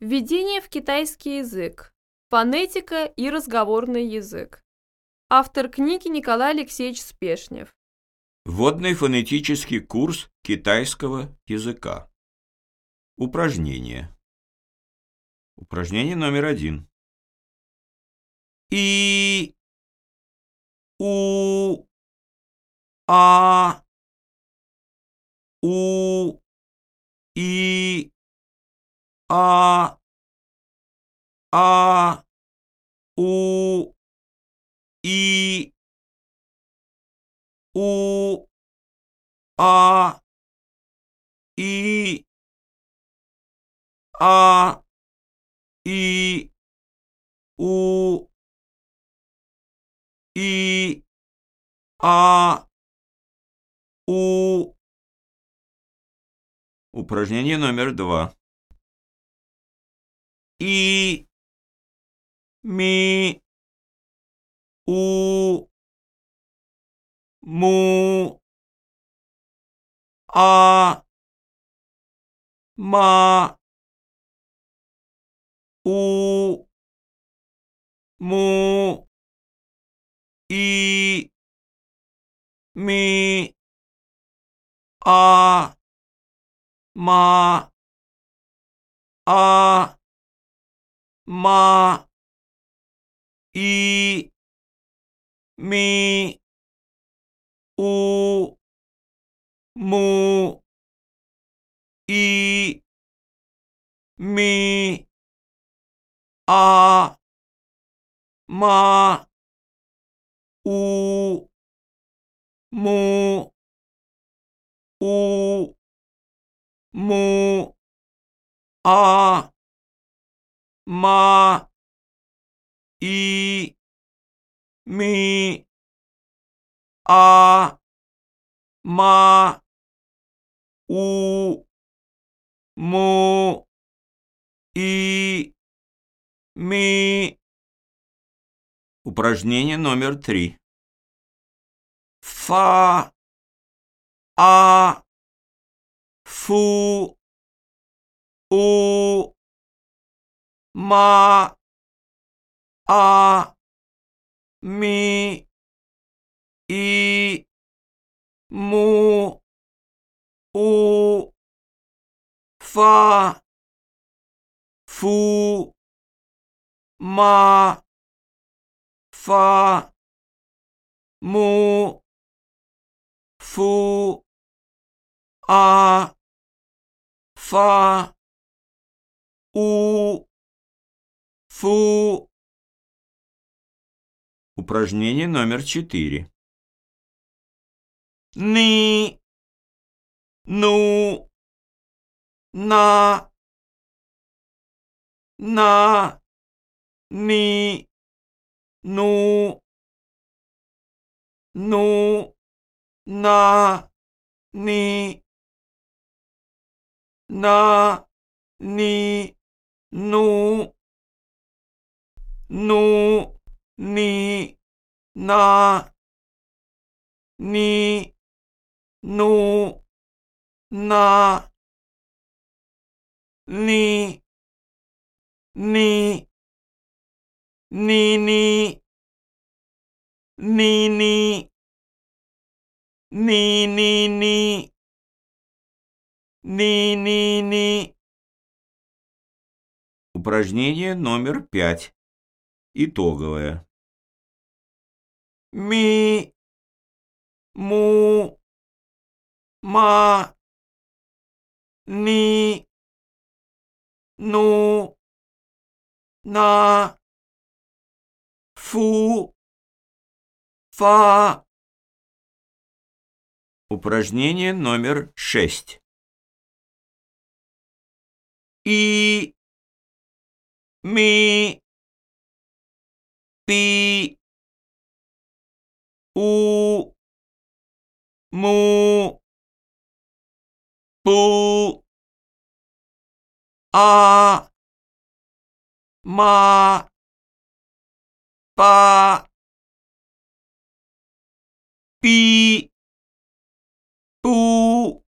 Введение в китайский язык. Фонетика и разговорный язык. Автор книги Николай Алексеевич Спешнев. Вводный фонетический курс китайского языка. Упражнение. Упражнение номер один. И, у, а, у, и, а, а, у, и, у, а, и, а, и, у, и, а, у. Упражнение номер два い、み、お、も、あ、ま、お、も、い、み、あ、ま、あ、ま、い、み、お、も、い、み、あ、ま、お、も、お、も、あ、ма, и, ми, а, ма, у, му, и, ми. Упражнение номер три. Фа, а, фу, у, ま、あ、み、い、も、お、ファ、ふ、ま、ファ、も、ふ、あ、ファ、う、фу. Упражнение номер четыре. Ни, ну, на, на, ни, ну, ну, на, ни, на, ни, ну, ну, ни, на, ни, ну, на, ни, ни, ни, ни, ни, ни, ни, ни, ни, ни, ни, ни. Упражнение номер пять. Итоговое. Ми, му, ма, ни, ну, на, фу, фа. Упражнение номер шесть. И, ми, B U M U A M A B B U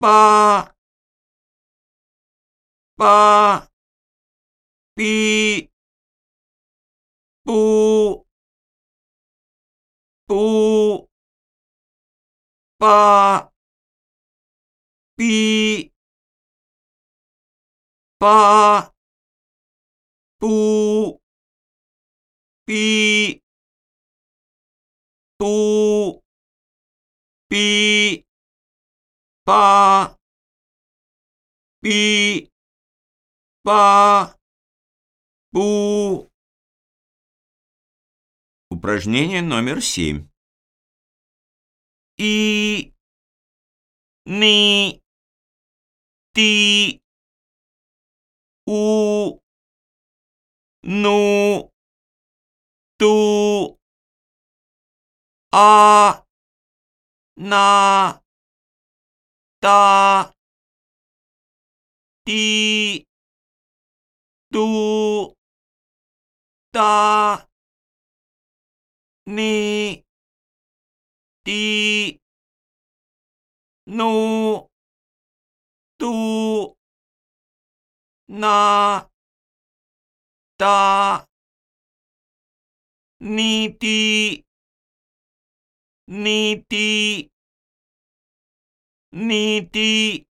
B A B B ぽぽぱぴぱぷぴとぴぱぴぱぷ Упражнение номер семь. И, ни, ти, у, ну, ту, а, на, та, ти, ту, та, に、り、の、と、な、た、にて、にて、にて、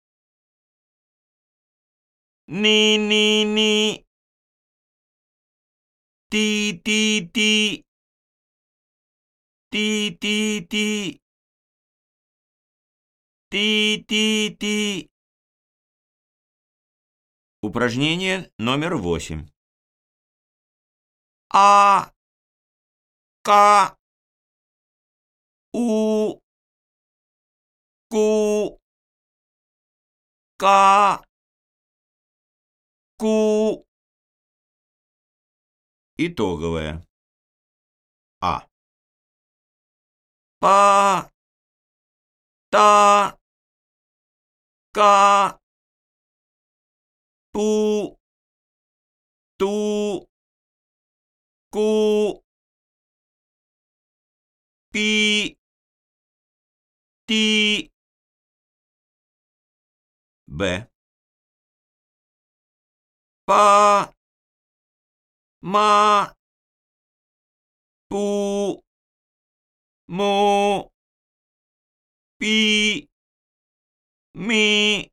ににに、ててて、Ти-ти-ти. Ти-ти-ти. Упражнение номер восемь. А. К. У. Ку. К. Ку. Итоговое. А. ば、た、か、ぶ、ど、ご、び、り、б, па, ма, も、ぴ、み、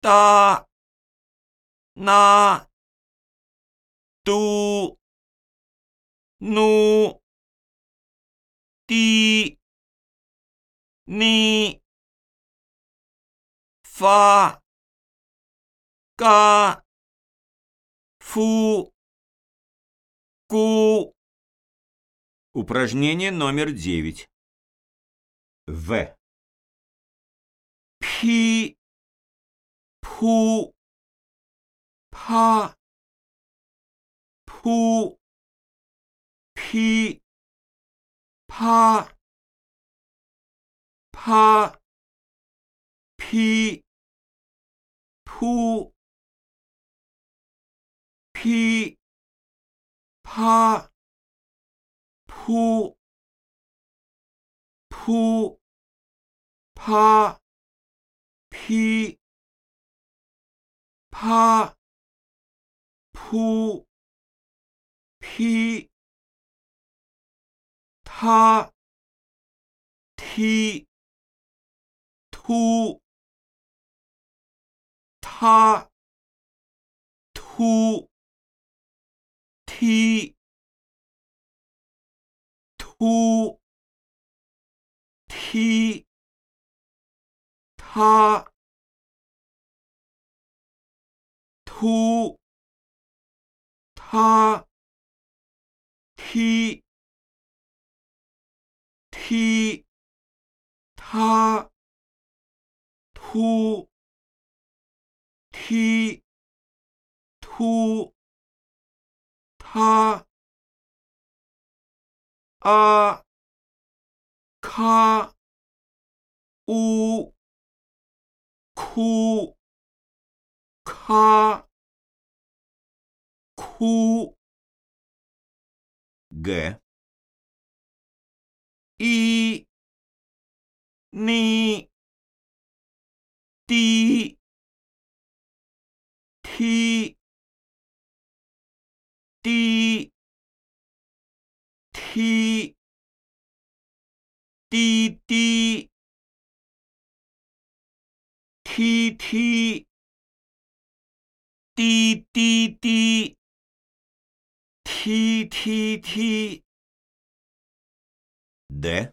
た、な、と、の、ti, ni, fa, ka, fu, ku, Упражнение номер девять. В. Пи, пу, па, пу, пи, па, па, пи, пу, пи, па, ผู้ผู้พาพีพาผู้พีทาทีทูาทูที 呜踢他突他踢踢他突踢突他啊卡乌哭卡哭，г и н д т т 梯，滴滴，梯梯，滴滴滴，梯梯梯。的，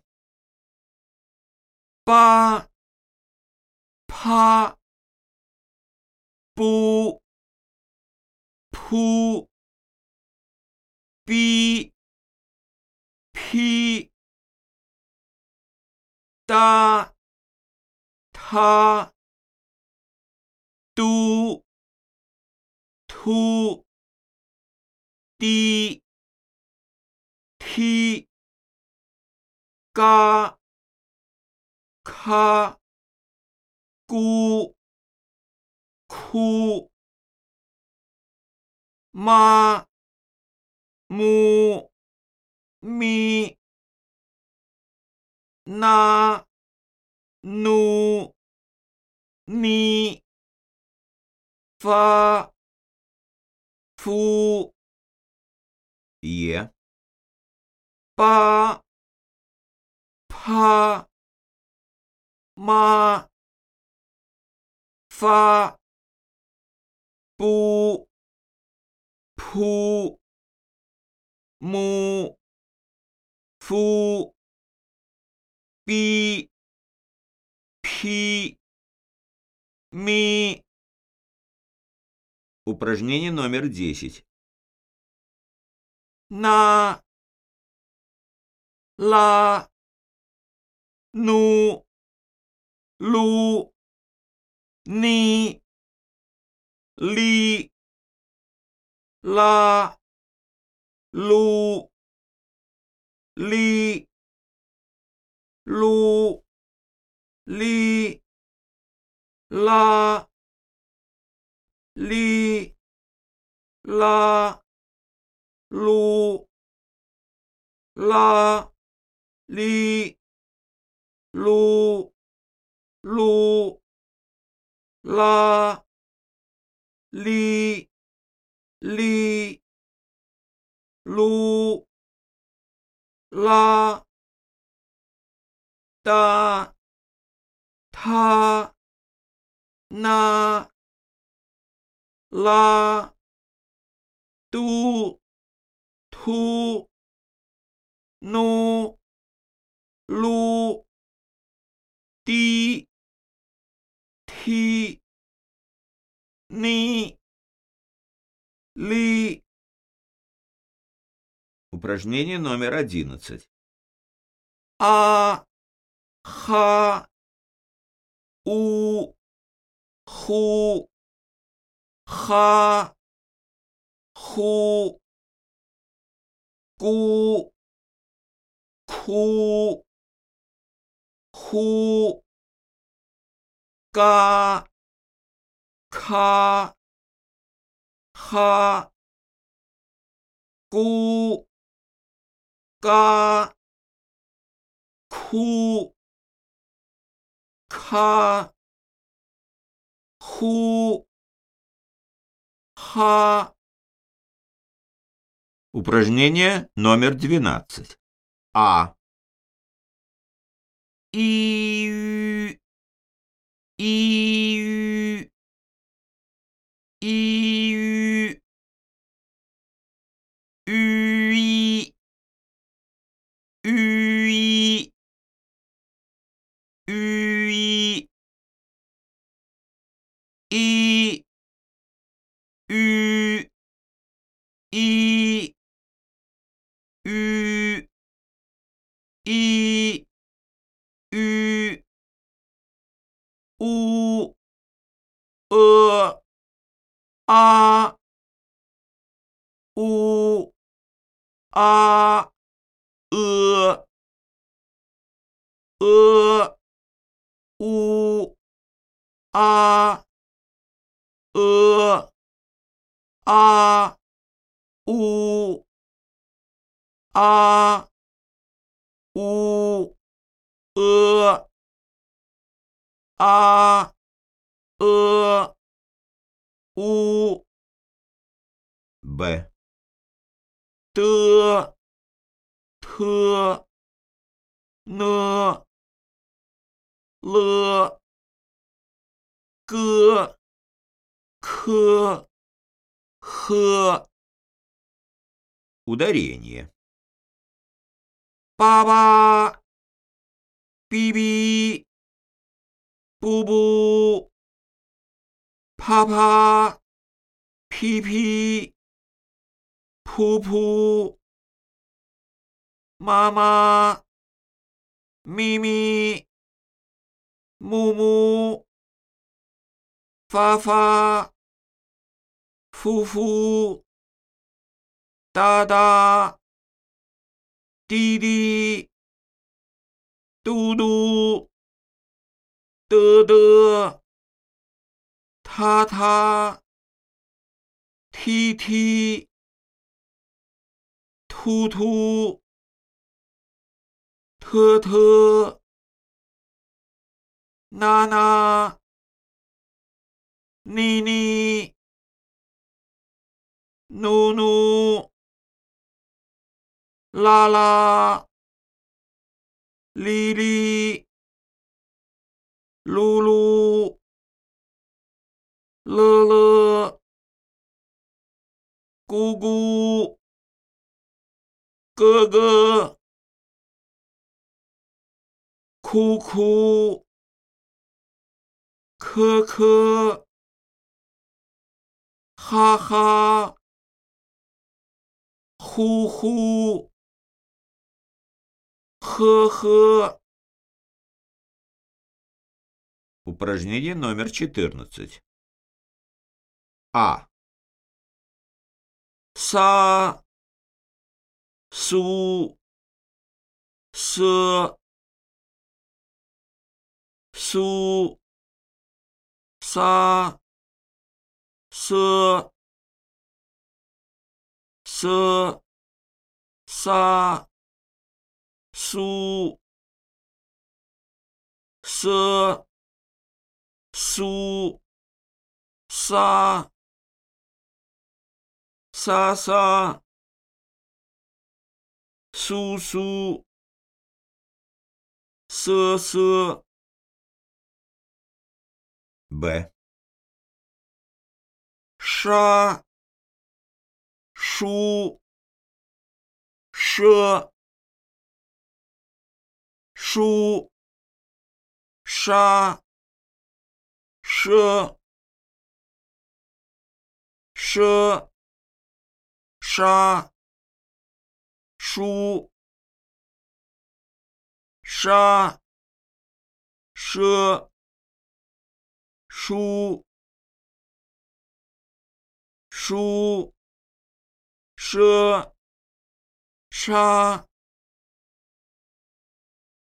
八，啪，不，扑，逼。劈哒他嘟突滴踢嘎咔咕哭妈母。母 มี努า发夫也มี妈发不扑木 фу. Пи. Пи. Ми. Упражнение номер 10. на. Ла. Ну. Лу. Ни. Ли. Ла. Лу 里，噜，里，拉，里，拉，噜，拉，里，噜，噜，拉，里，里，噜。啦哒他那拉嘟。突努噜滴提你 ли Упражнение номер 11. А ха у ху ха ху ку ку ху ка ка ха ку ка, ку, ка, ху, ха. Упражнение номер 12. А. И. И. И. И. 一、吁、一、吁、一、吁、乌、呃、啊、乌、啊、呃、呃、乌、啊。呃啊呜啊呜呃啊呃呜 b 的 t n l g К. Х. Ударение. Папа. Биби. Бубу. Папа. Пипи. Пупу. Мама. мими му Фа-фа. 噗噗，妈妈，咪咪，木木，发发，夫妇，哒哒。滴滴，嘟嘟，嘚嘚，踏踏，踢踢，突突，特特，娜娜，妮妮，努努。啦啦，哩哩，噜噜，乐乐，姑姑，哥哥，哭哭，可可，哈哈，Ху-ху. Ха-ха. Упражнение номер 14. А. Са. Су. С. Су. Са. С. С. Са. 苏瑟苏沙沙沙苏苏瑟瑟 Б. 沙 书奢书沙奢奢沙书沙奢书书奢沙。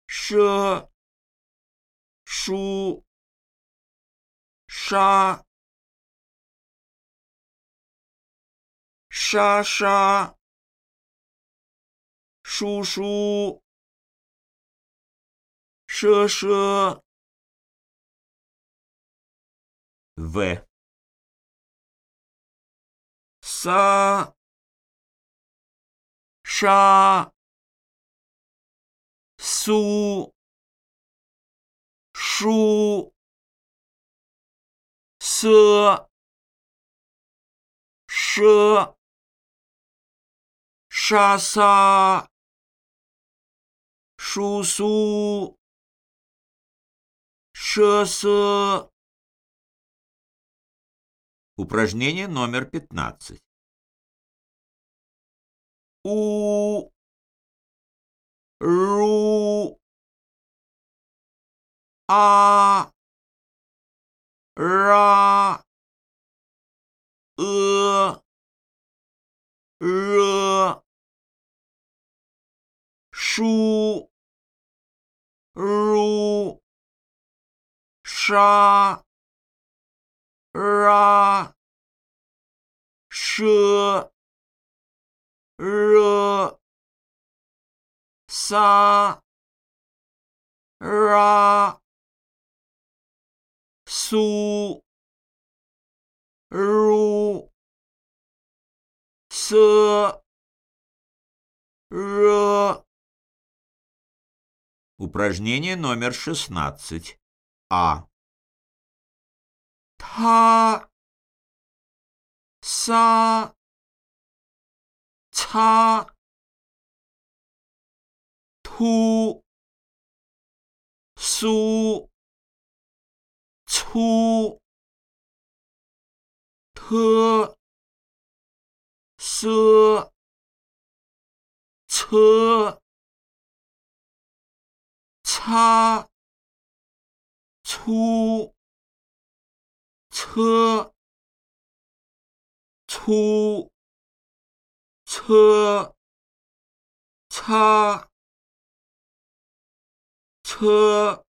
奢，书，沙，沙沙，叔叔，奢奢。В. 撒，ша су шу с ш су, шусу шс Упражнение номер 15. 乌如啊啦呃热书如沙啦舍。Р. Са. Ра. Су. Ру. С. Р. Упражнение номер 16. А. Та. Са. 擦突苏出特奢车擦出车出车，擦，车，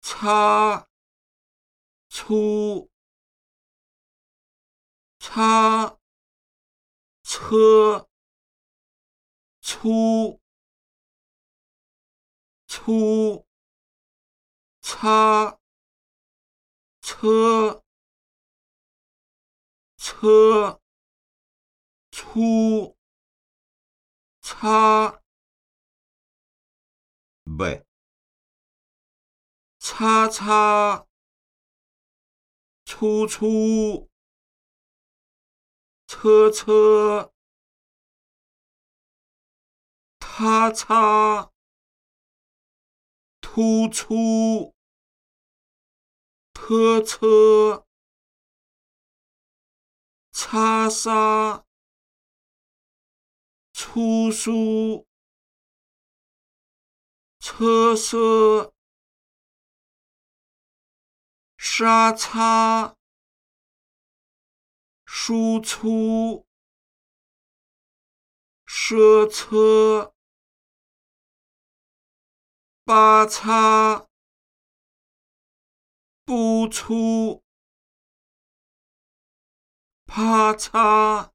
擦，出，擦，车，粗。粗，擦，车，车，粗，擦。Б. 擦擦，粗粗，车车，他擦，突出，车车，擦沙，粗疏，车色。沙擦，输出，奢车，八擦，不出，啪擦，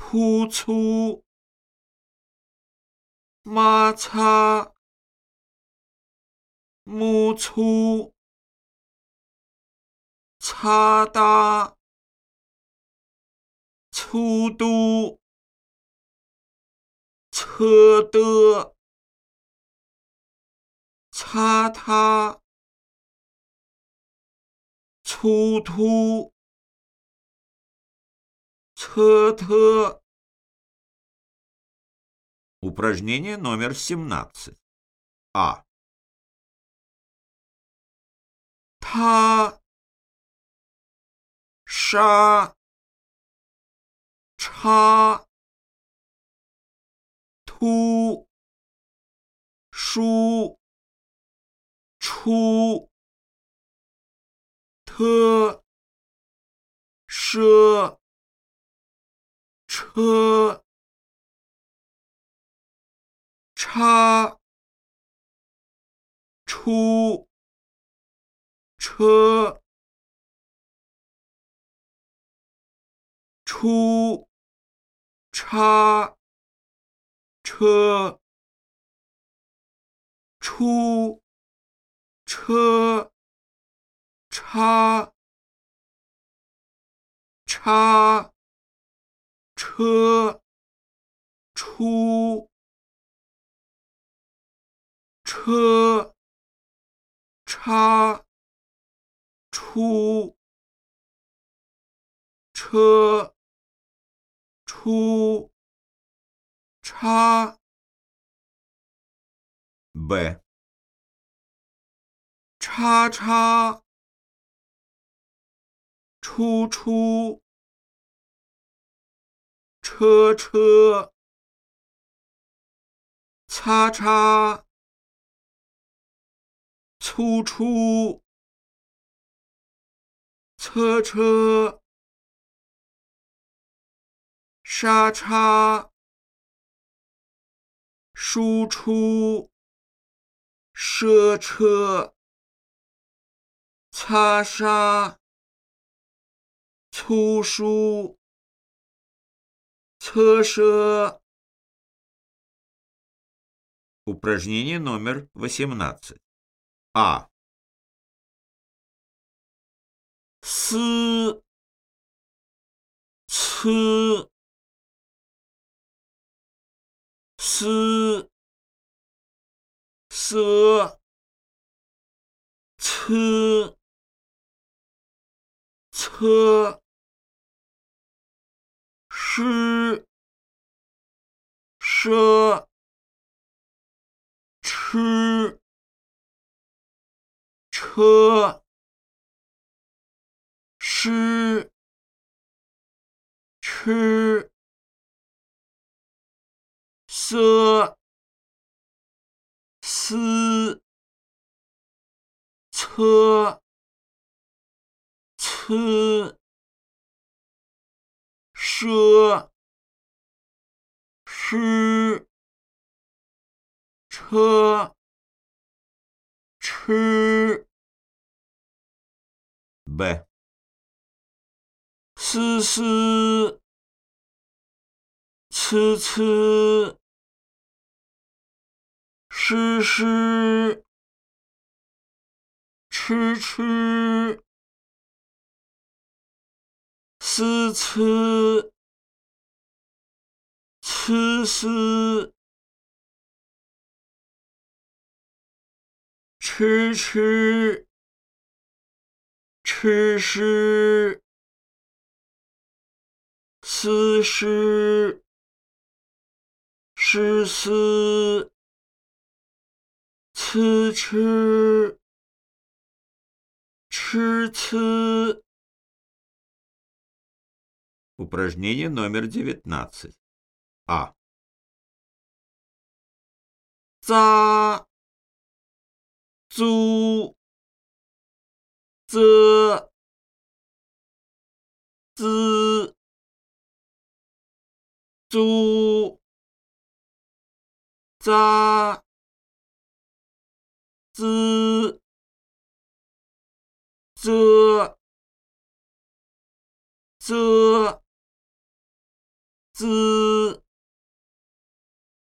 扑出，妈擦，木粗。擦搭，粗嘟，车的，擦他，粗突，Тха-тха. Упражнение номер 17. А. Та. Ша. Ча. Ту. Шу. Чу. Т. Ш. 车叉出车。出，叉，车，出，车，叉，叉，车，出，车，叉，出，车。出，叉，Б. 叉叉，出出，车车，擦擦，粗出，车车。沙叉，输出，奢车，擦沙，粗疏，车车。Упражнение номер 18. А. С. Ц. С. С. Ц. Ц. 诗奢吃车诗吃色思侧呲奢诗车吃 Б. 思思呲呲诗诗吃吃思呲呲呲吃吃吃诗思诗诗思呲吃吃呲 Упражнение номер 19. А. ца. Цу. Ц. Ц цу. Ца. Ц ц. Ц. 滋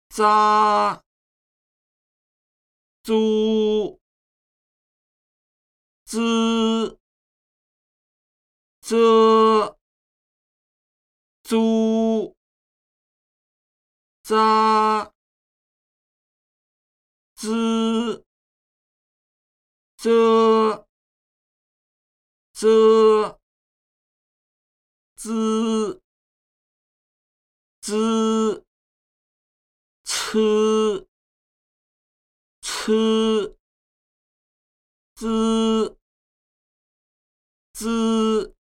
扎租滋遮租扎滋啧啧滋滋呲呲滋滋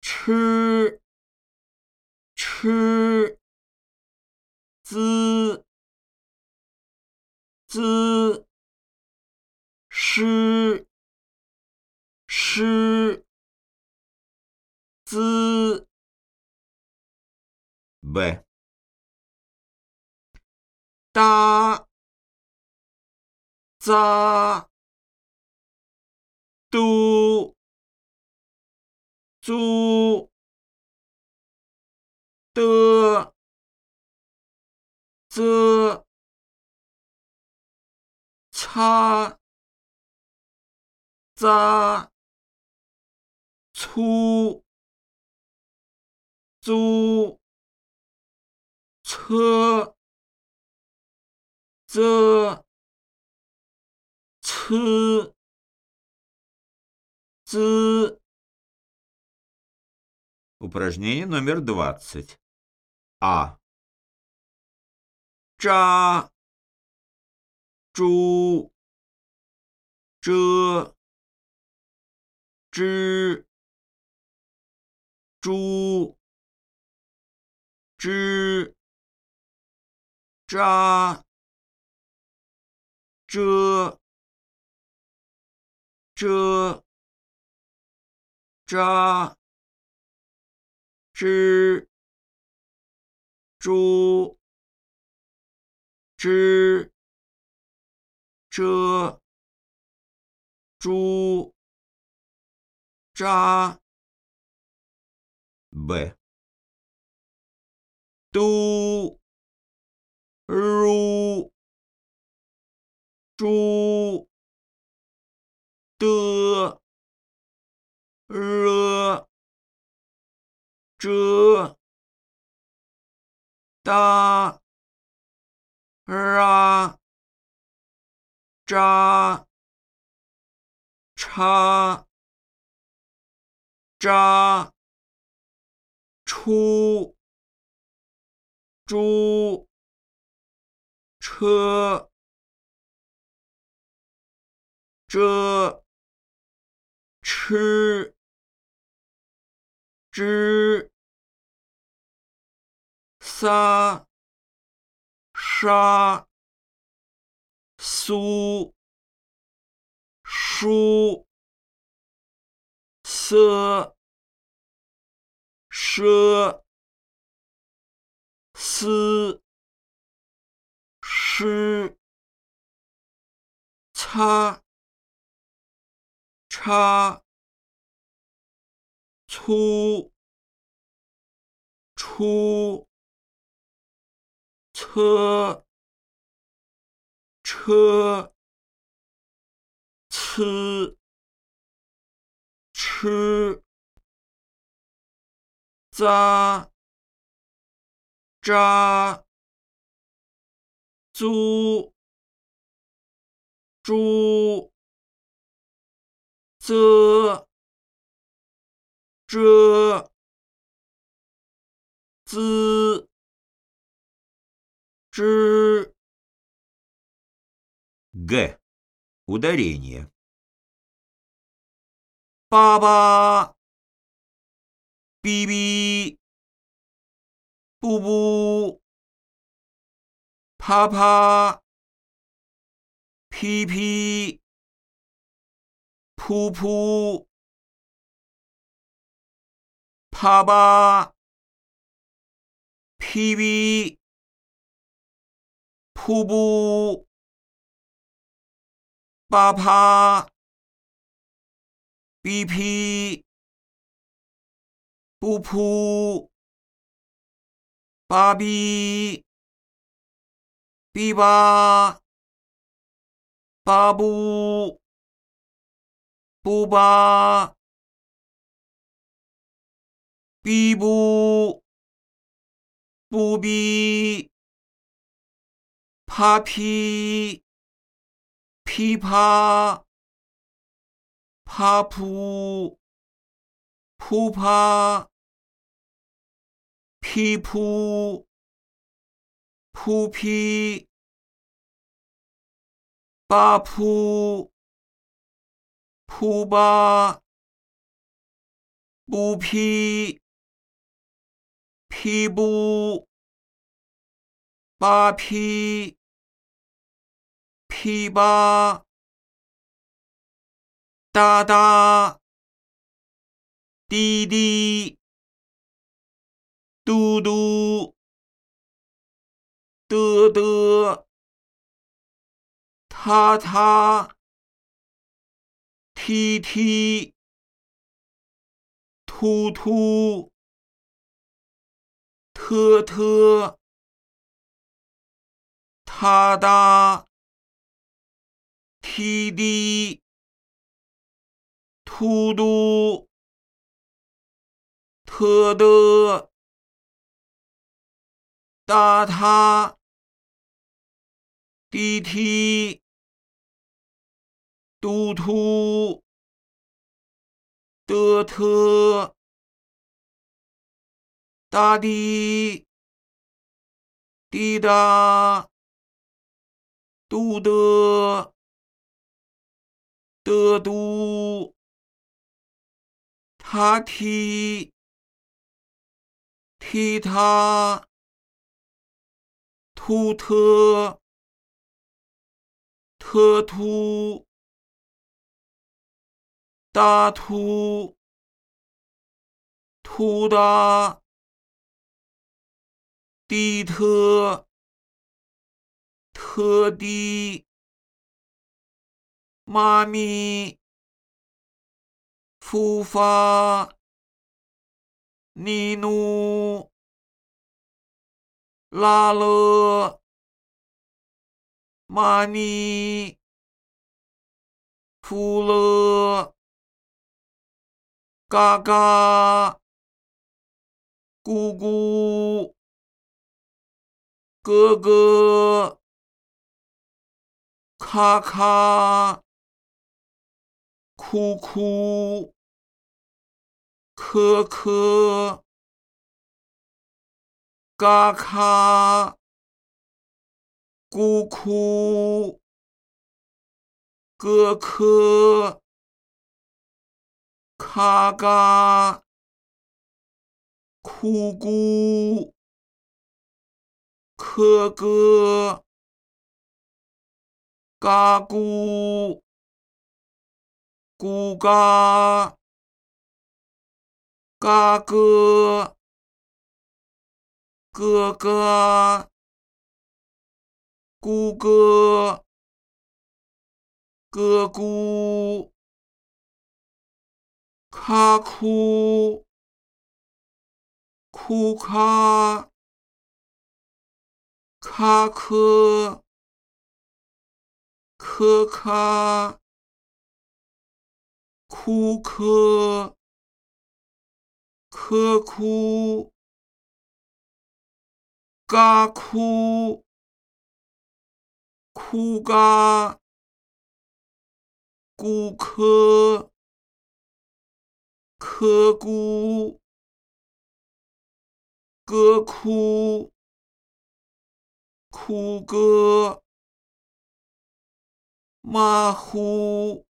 吃吃滋滋诗诗滋 Б. 搭扎嘟租的啧擦扎粗租车 z c z Упражнение номер 20. А. Ча. Чу. Че. Чи. Чу. Чи. Ча. 遮遮扎知猪知遮猪扎 b 嘟如猪的热这哒 ra 扎叉扎出猪车这吃之撒沙苏书色奢思诗擦叉粗出车车吃吃扎扎租猪这这知知 г ударение 爸爸 b b 布布啪啪 p p 噗噗，啪啪，噼噼，噗噗，啪啪。哔噼，噗噗，叭哔，哔叭，叭布，布叭，哔布，布哔，啪噼，噼啪。啪噗，噗啪，噼噗，噗噼，叭噗，噗叭，不噼，噼不，叭噼，噼叭。哒哒，滴滴，嘟嘟，嘚嘚，踏踏，踢踢，突突，特特，踏哒，踢滴。突突，特的，哒他，滴梯，嘟突，的特，哒滴，滴答，嘟的，的嘟。他踢，踢他，突特，特突，大突，突大，地特，特地，妈咪。复发，尼努，拉勒，玛尼，富勒，嘎嘎，咕咕，咯咯，咔咔，哭哭，科科，嘎咔，咕哭，咯科。咔嘎，哭咕，科咯，嘎咕，咕嘎，嘎咯，咯嘎，咕咯，咯咕。咔哭，哭咔，咔科，科咔，哭科，科哭，嘎哭，哭嘎，咕科。科咕，咯哭，哭咯，马虎，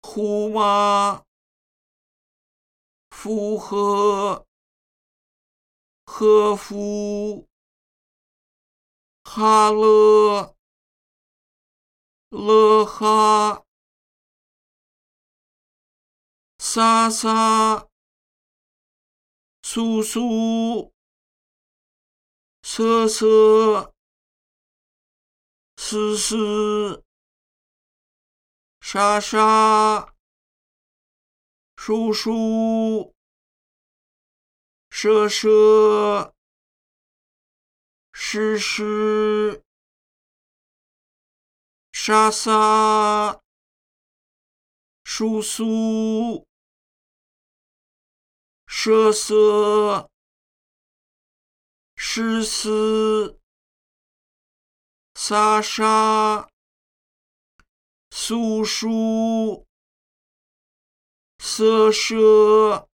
虎马，符合，和服，哈乐，乐哈。沙沙，叔叔，瑟瑟，丝丝，沙沙，叔叔，瑟瑟，湿湿，沙沙，叔叔。瑟瑟，诗思，沙沙，叔叔，瑟瑟，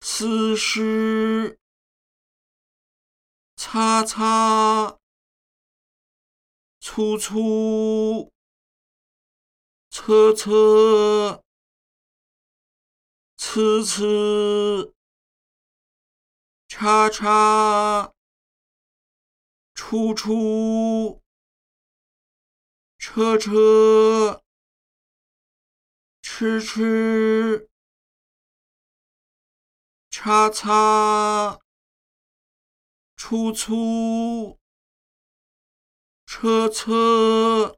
思诗，擦擦，粗粗，车车。呲呲，叉叉，出出，车车，吃吃，叉叉，出出，车车，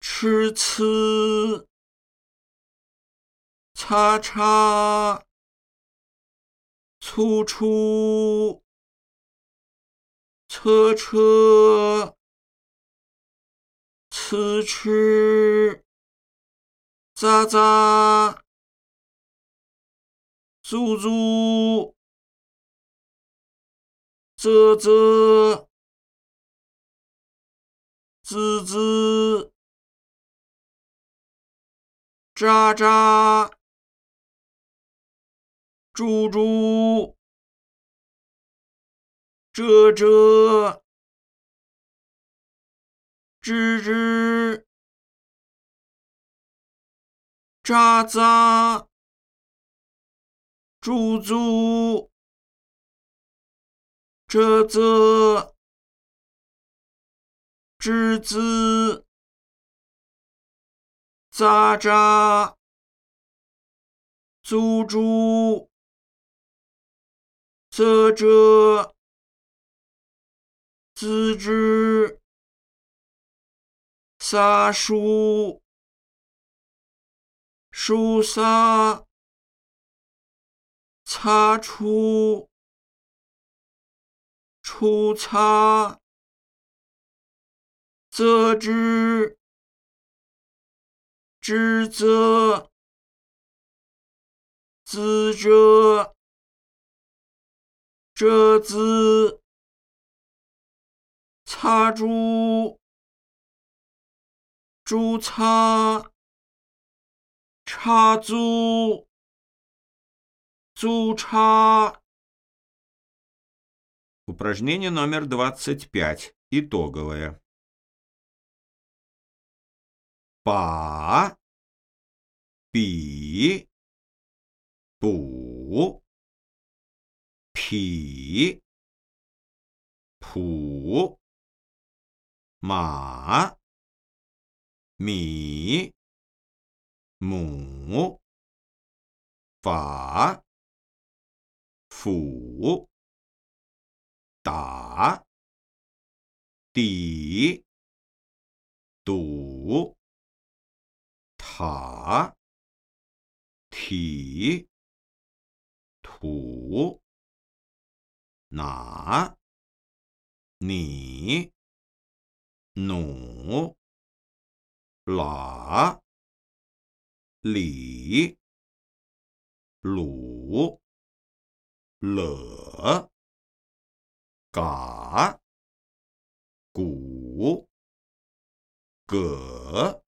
吃吃。叉叉，粗粗，车车，呲呲，喳喳，足足，啧啧，滋滋，喳喳。猪猪，遮遮，吱吱，喳喳，猪猪，遮遮，吱吱，喳喳，猪猪。啧啧，吱吱，沙书，书沙，擦出，出擦，啧吱，指责，指着，折子，擦住，注擦，插足，足插。 Упражнение номер 25. Итоговое. Па, пи, пу, 匹普马米母法斧打底堵塔体土。哪？你？努？喇？里？鲁？勒？嘎？古？葛？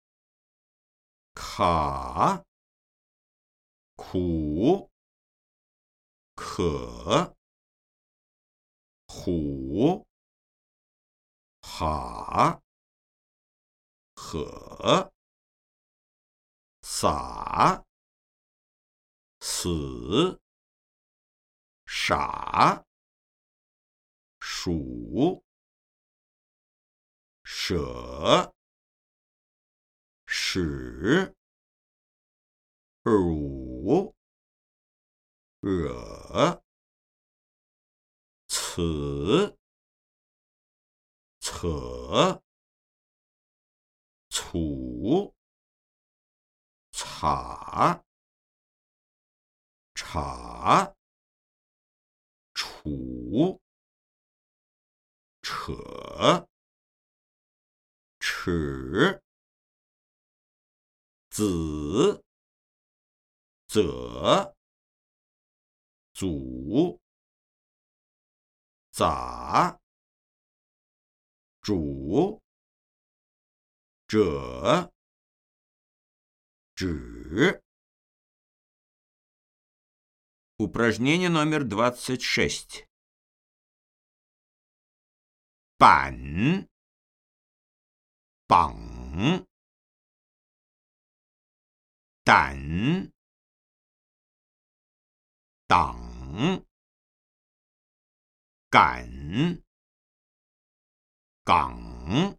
卡？苦？可？虎，哈，和，傻，死，傻，鼠，舍，使，辱，惹。此扯楚茶茶楚扯尺子则祖。杂、主、者、止。Упражнение номер 26. Пан, пан, тан, тан, 赶港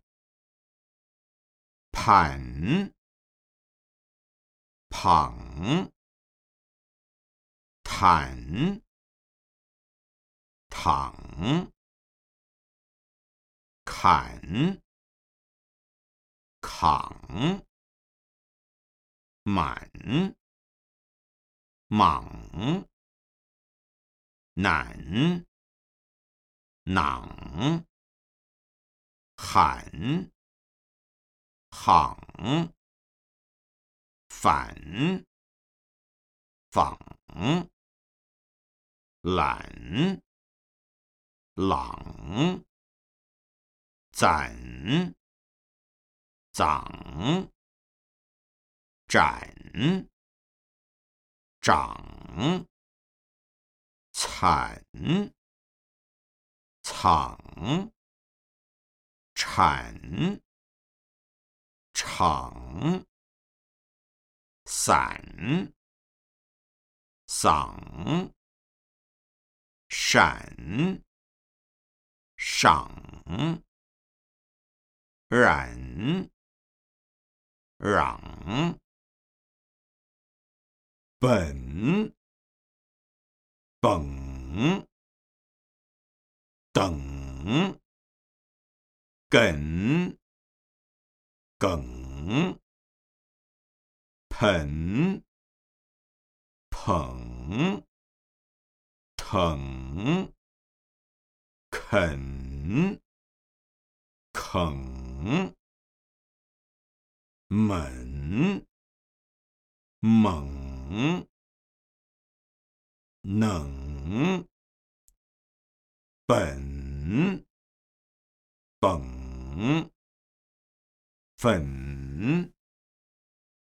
赶捧坦躺，砍扛满囊，喊，行，反，仿。懒，朗，攒，长，展，长，惨，藏，产，场，散，嗓。闪，赏，染，嚷，本，本，等，梗，梗，盆，捧。疼，肯，啃，猛，猛，能，本，本，粉，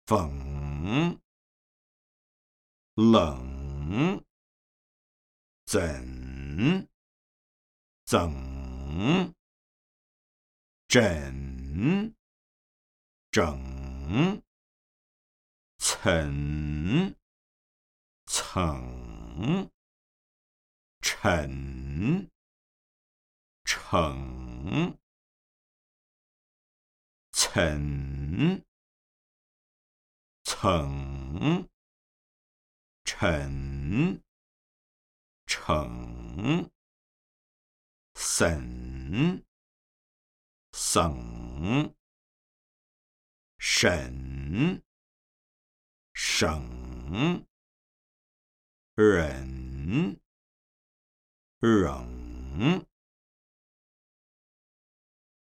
粉，冷，怎，整，整，整。层，层，沉，成，层，层，沉，成，省，省，省。省，忍，忍。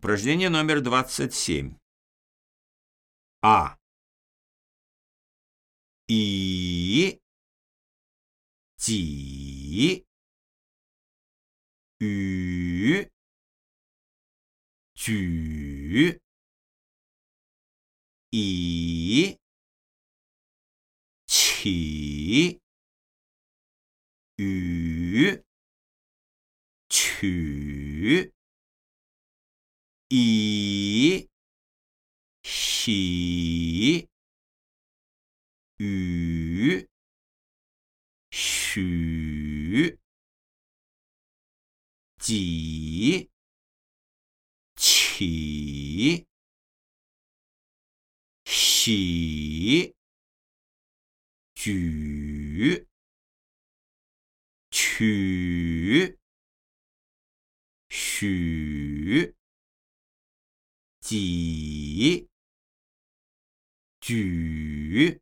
Упражнение номер 27. А. И. Ти. Ю. Тю. И. Чи. Ю. Чу. 以，喜，雨，许，几，起，喜。举，取，许，几，举，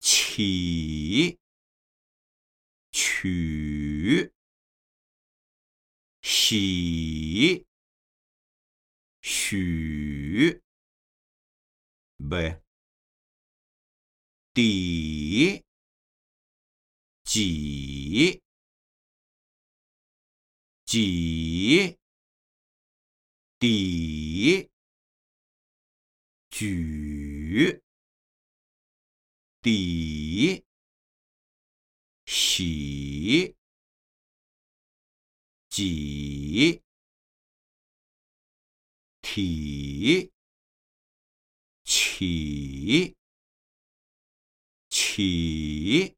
起，取，喜，许，b。底，几，几，底，举，底，喜，几，体，起。起，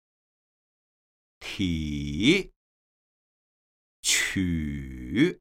体，取，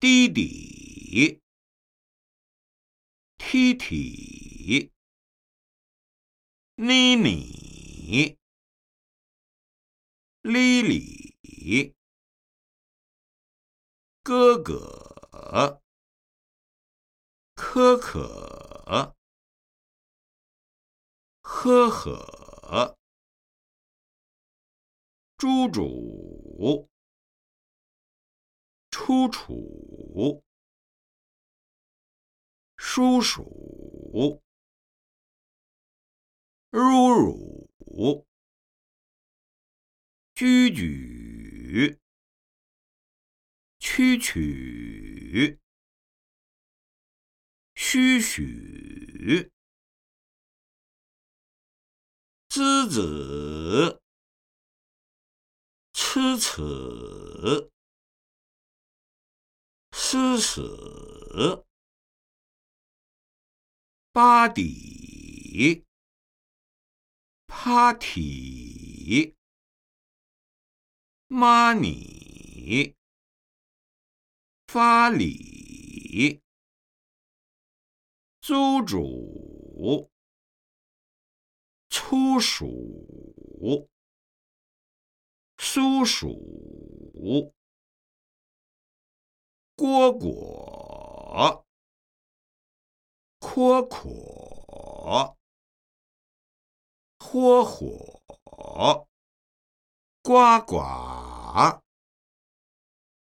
妈妈，发发，弟弟，踢踢，妮妮，丽丽，哥哥，可可。呵呵，猪猪，出楚，叔叔，如如，居居，蛐蛐，嘘嘘。子。子，吃吃，死死，巴底，帕提，玛尼，法里，猪猪。粗鼠，苏鼠，蝈蝈，蝈蝈，蝈蝈，呱呱，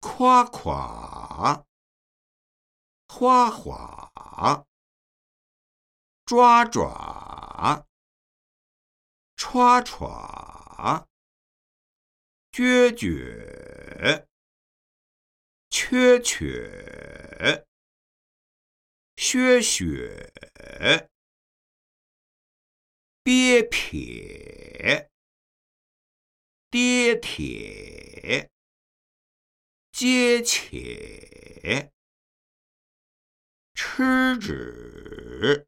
夸夸，哗哗，抓抓，抓抓，撅撅。缺缺，削削，憋撇，跌铁，接且，吃纸，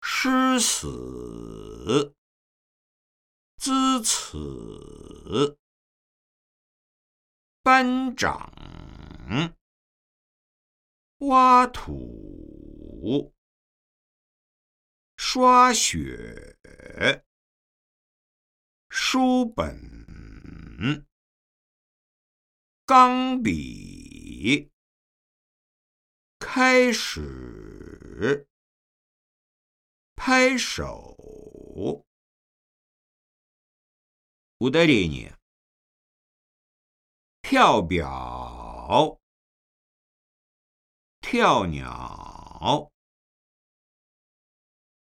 诗死，滋此，班长，挖土，刷雪，书本，钢笔，开始，拍手。Ударение. 跳表，跳鸟，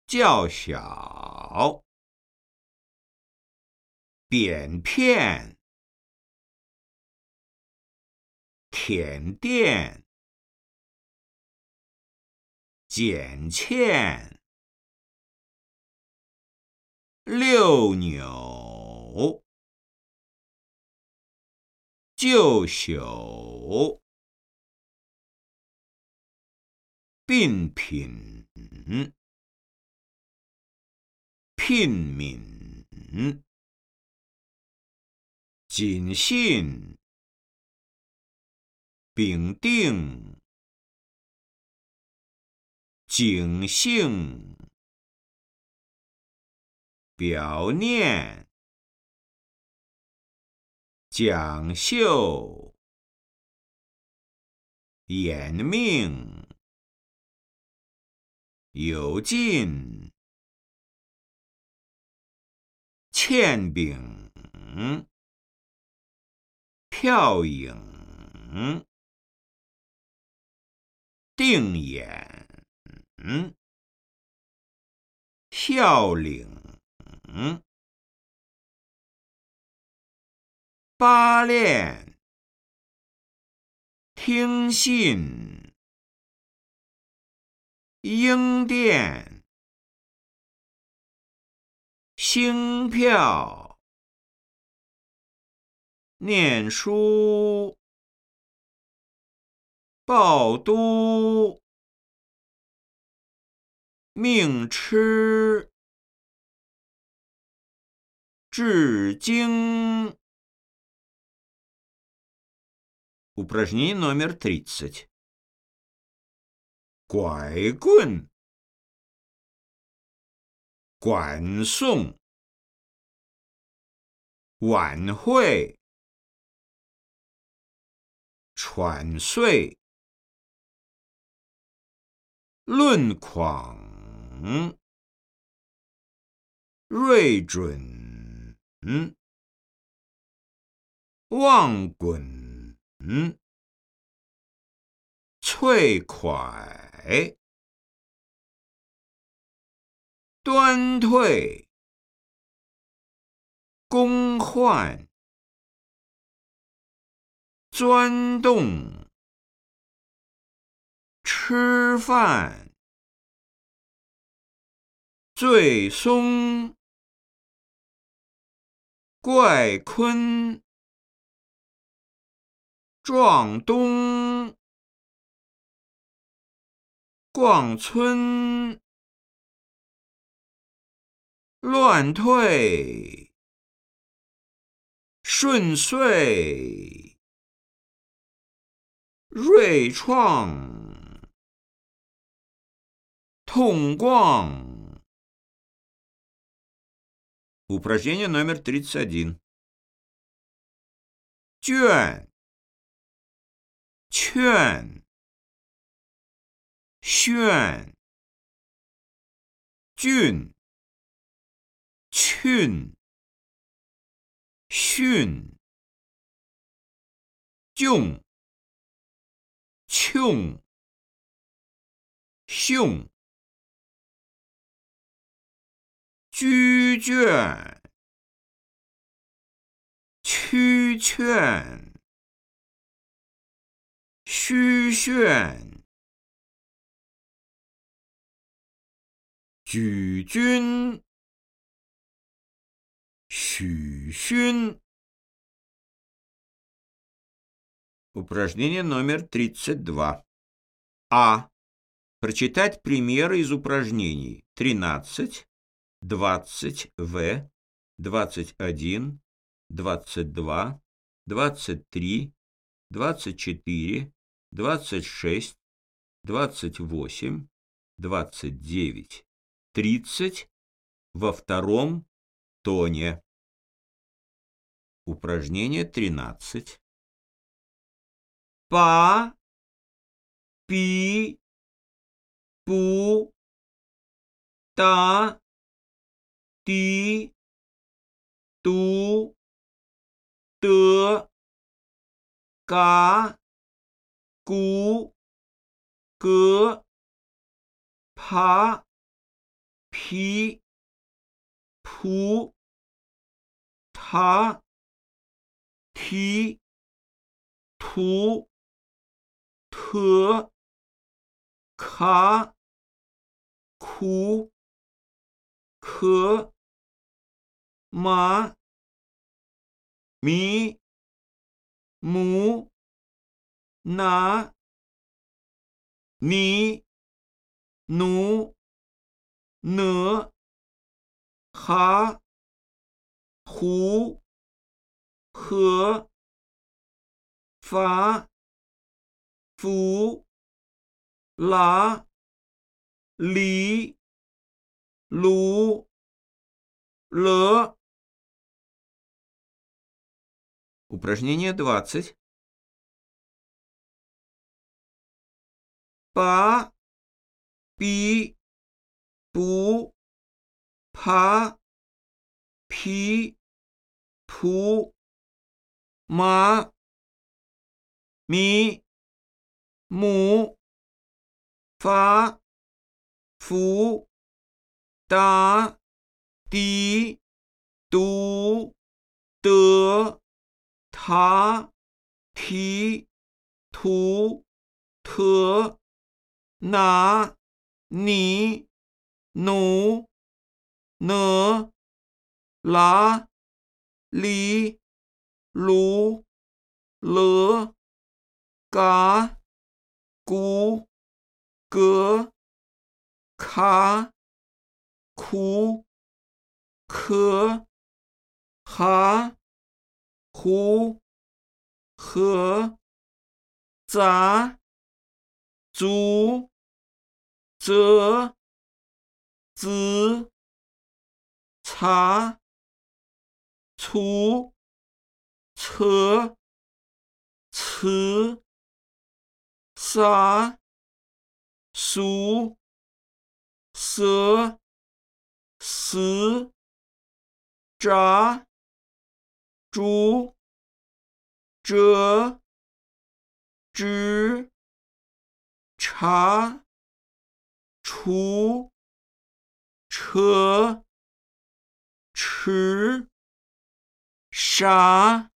较小，扁片，舔垫，剪欠，六扭，旧朽，并品，聘敏，谨信，秉定，景性，表念，讲秀，眼命，有劲，欠饼，票影，定眼，笑领。八练，听信，应电，星票，念书，报都，命吃。至今。Упражнение номер 30. Куайкун. Куансун. Ванхуэй. Чуансуэй. Лун Куанг. Рэй Чун. Ван Гун. 嗯，望滚，嗯，脆快，端退，公换，钻洞，吃饭，最松。怪坤，撞东，逛村，乱退，顺遂，锐创，痛逛。 Упражнение номер 31. Чуэн. 劝、炫、俊、劝、训、囧、穷、凶、居眷、屈劝。虚炫，举君，许勋。Упражнение номер 32. А. Прочитать примеры из упражнений 13, 20 В, 21, 22, 23, 24, 26, 28, 29, 30 во втором тоне. Упражнение 13. Па, пи, пу, та, tí tú tứa cá 骨、骼、爬、皮、蒲、塔、提、图、特、卡、苦、可、马、迷、母。на, ни, ну, н, ха, ху, х, фа, фу, ла, ли, лу, л. Упражнение 20. 把比不爬皮蒲马米母发福打底读得塔提图。土特拿、你、努、呢、拉、离、鲁、勒、嘎、古、格、卡、哭、咳、哈、胡、和、杂、足。则、子、茶、粗、侧、词、沙、俗、蛇、死、渣。猪、折、枝、茶、除、车、池、傻、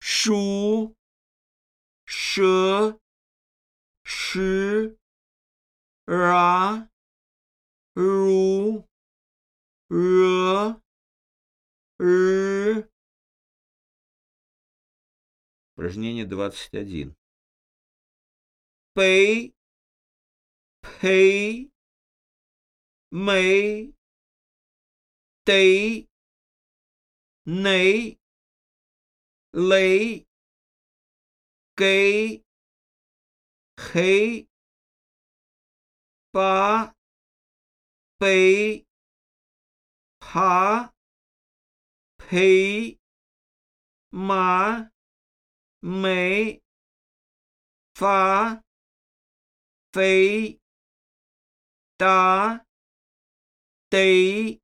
鼠、蛇、十、啊、如、惹、日。Упражнение 21. Пей, 黑美得，你累给黑八北爬黑马美发肥。打得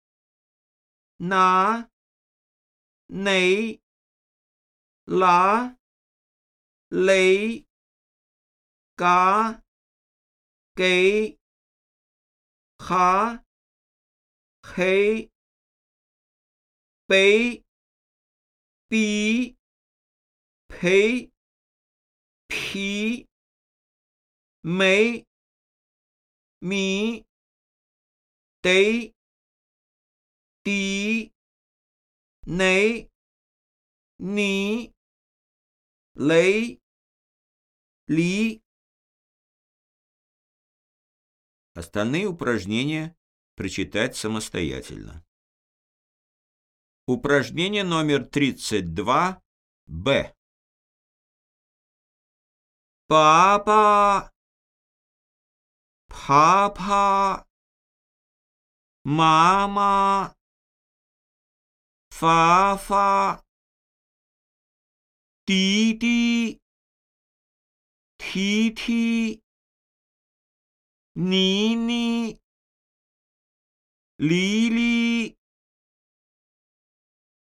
拿你拉雷嘎给哈黑北比呸皮没 ми, ты, ти, ней, ни, лей, ли. Остальные упражнения прочитать самостоятельно. Упражнение номер 32, Б. Папа! 爬爬，妈妈，发发，弟弟，弟弟，妮妮，离离，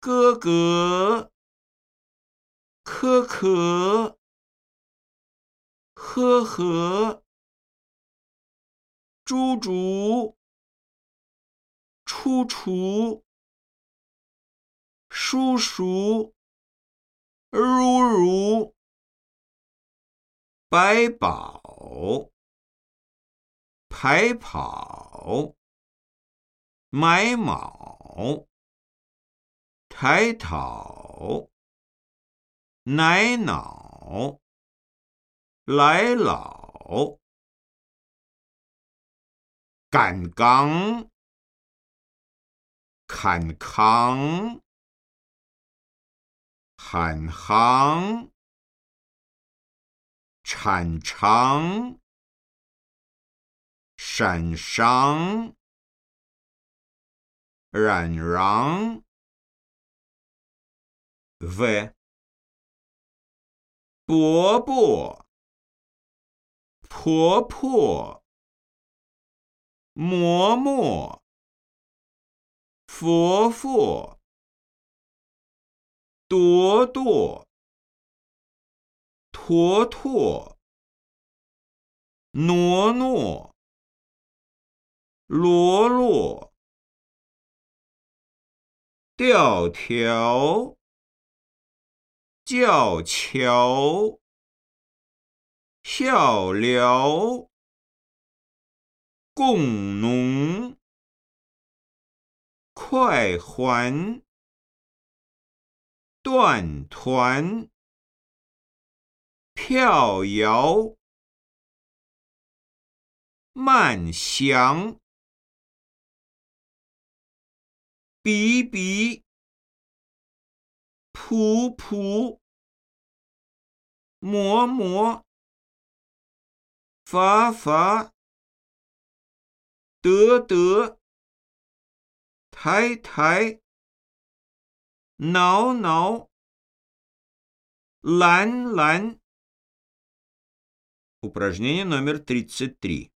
哥哥，可可，呵呵。猪猪、楚楚、叔叔、如如、白宝。排跑，买卯，抬讨，奶脑，来老，赶岗，看康，喊行，铲长。山上，冉冉，v，伯伯，婆婆，嬷嬷，佛佛，朵朵，坨坨，挪挪。罗罗，吊条，吊桥，笑了，共农，快还，断团，飘摇，慢响。比比，普普，磨磨，发发，得得，抬抬，挠挠，蓝蓝。Упражнение номер тридцать три.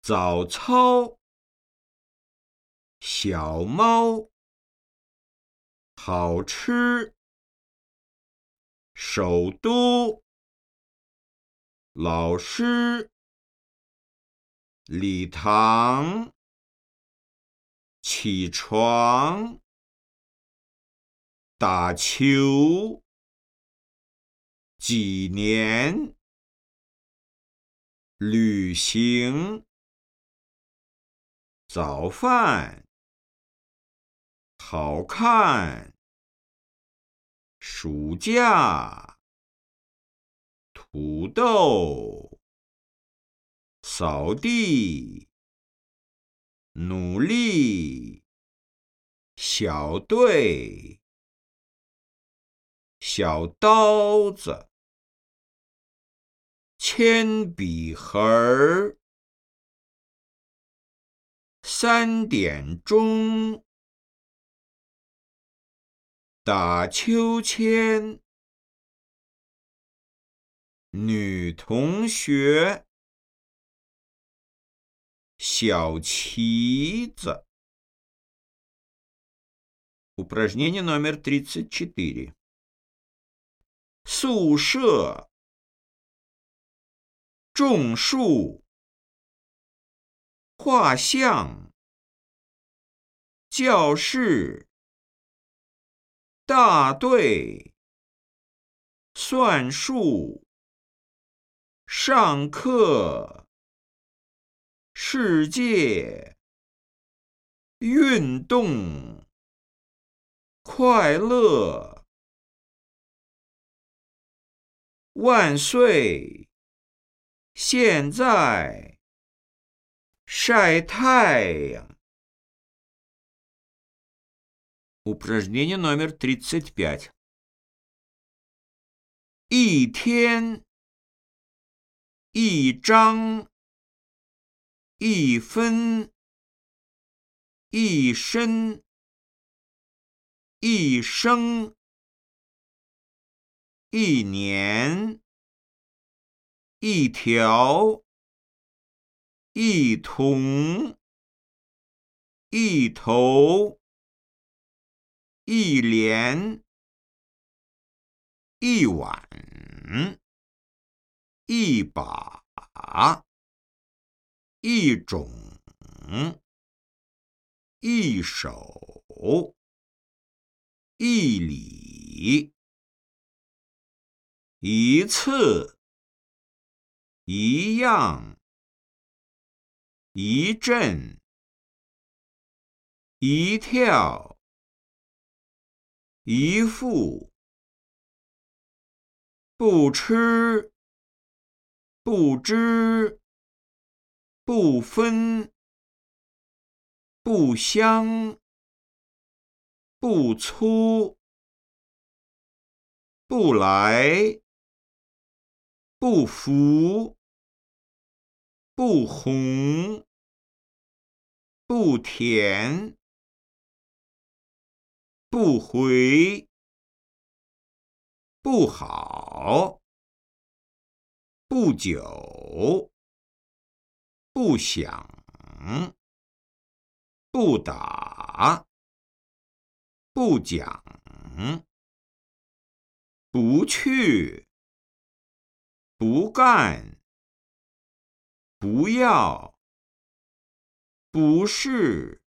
早操。小猫好吃，首都老师 礼堂起床打球几年旅行早饭。好看，暑假，土豆，扫地，努力，小队，小刀子，铅笔盒儿，三点钟。打秋千，女同学，小旗子。Упражнение номер тридцать четыре. 宿舍，种树，画像，教室，大队，算术，上课， 世界，运动，快乐。万岁！现在晒太阳。Упражнение номер тридцать пять. 一天，一张， 一分，一身，一生。一年，一条，一桶，一头，一帘，一碗，一把，一种，一手，一里。一次，一样，一阵，一跳，一副，不吃，不知，不分，不香，不粗，不来。不服，不红，不甜，不回，不好，不久，不想，不打，不讲，不去。不干，不要，不是，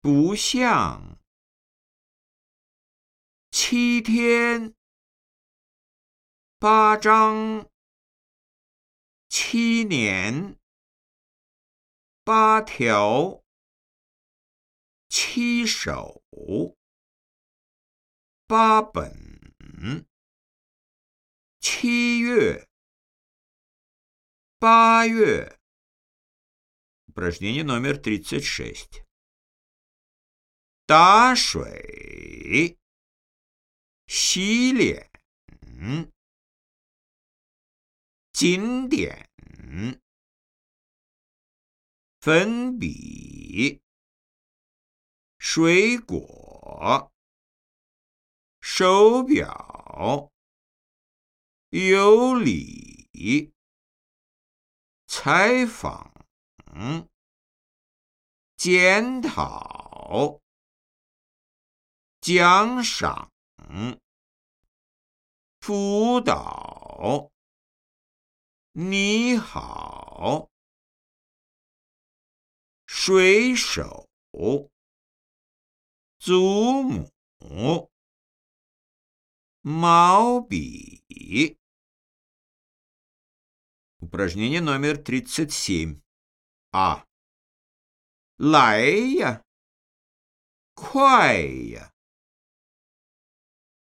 不像，七天，八张，七年，八条，七首，八本。七月，八月。Упражнение номер тридцать шесть. 打水，洗脸， 经典，粉笔，水果，手表。有理，采访，检讨，奖赏，辅导，你好，水手，祖母，毛笔。Упражнение номер 37. А. 来呀，快呀，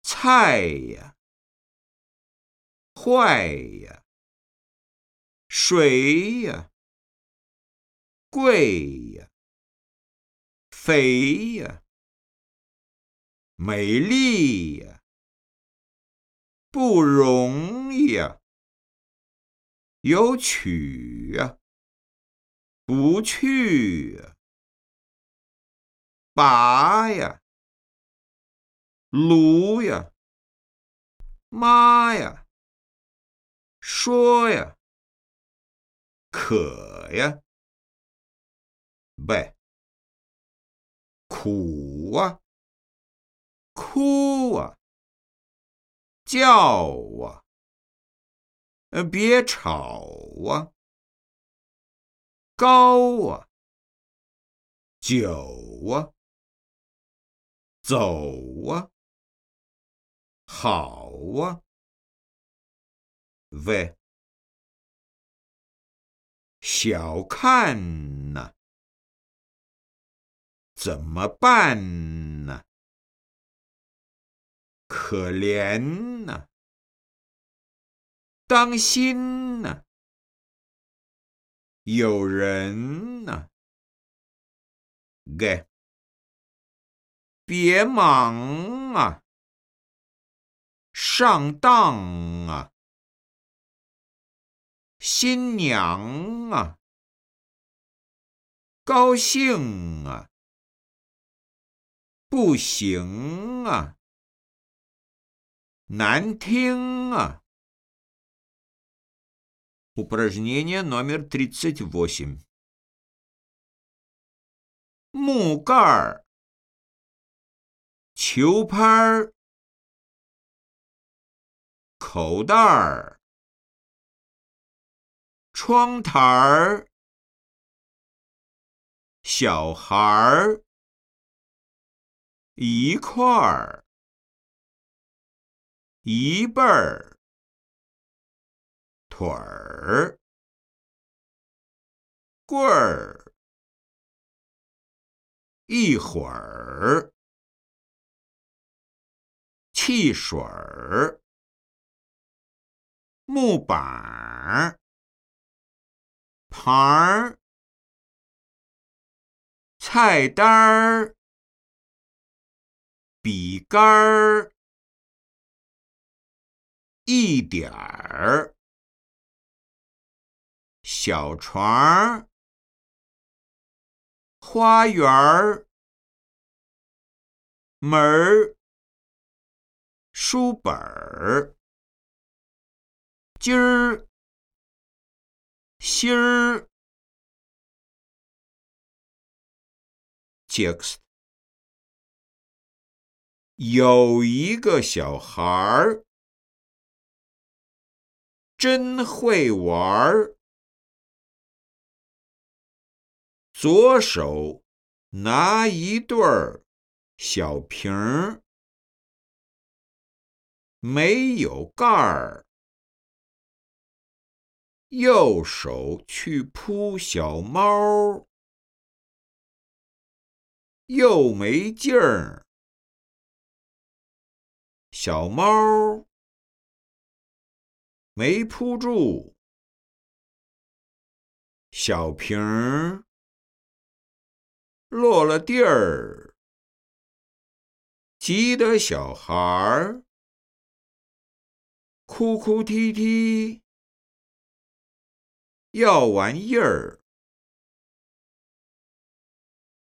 菜呀，坏呀， 水呀，贵呀，肥呀，美丽呀，不容易呀。有取呀，不去呀，拔呀，撸呀，妈呀，说呀，渴呀，呗，苦啊，哭啊，叫啊，呃，别吵啊，高啊，酒啊，走啊。好啊，喂，小看呐，怎么办呢？可怜呐，当心呐，有人呐，给，别忙啊！上当啊！新娘啊！高兴啊！不行啊！难听啊！Упражнение номер тридцать восемь。木盖儿，球拍儿。口袋儿、 窗台儿、小孩儿、一块儿、一辈儿、腿儿、棍儿、一会儿、汽水儿。木板儿、盘儿、菜单儿、笔杆儿、一点儿、小船儿、花园儿、门儿、书本儿。今儿、心儿，text，有一个小孩儿真会玩儿，左手拿一对儿小瓶儿，没有盖儿。右手去扑小猫，又没劲儿。小猫没扑住，小瓶儿落了地儿，急得小孩儿哭哭啼啼。吊玩意儿。